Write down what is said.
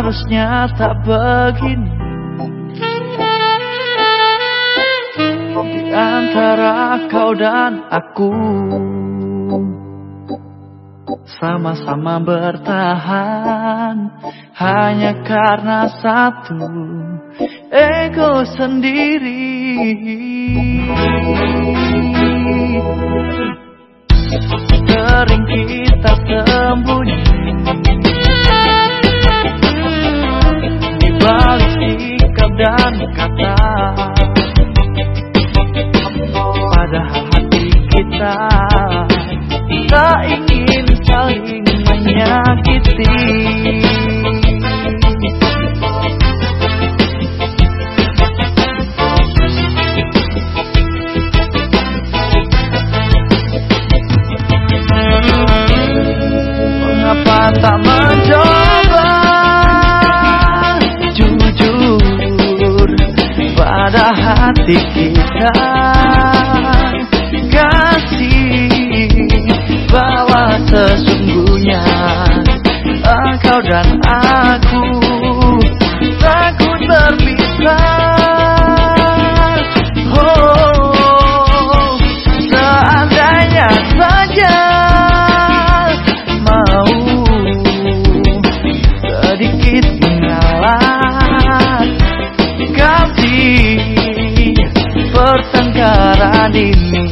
Seharusnya tak begini. Di antara kau dan aku Sama-sama bertahan Hanya karena satu Ego sendiri dan kata Padahal hati kita Tak ingin saling menyakiti hati kita. Kasih bahwa sesungguhnya. Engkau dan aku takut berpisah Oh, seandainya saja Mau sedikit mengalah. Kasih pertengkaran ini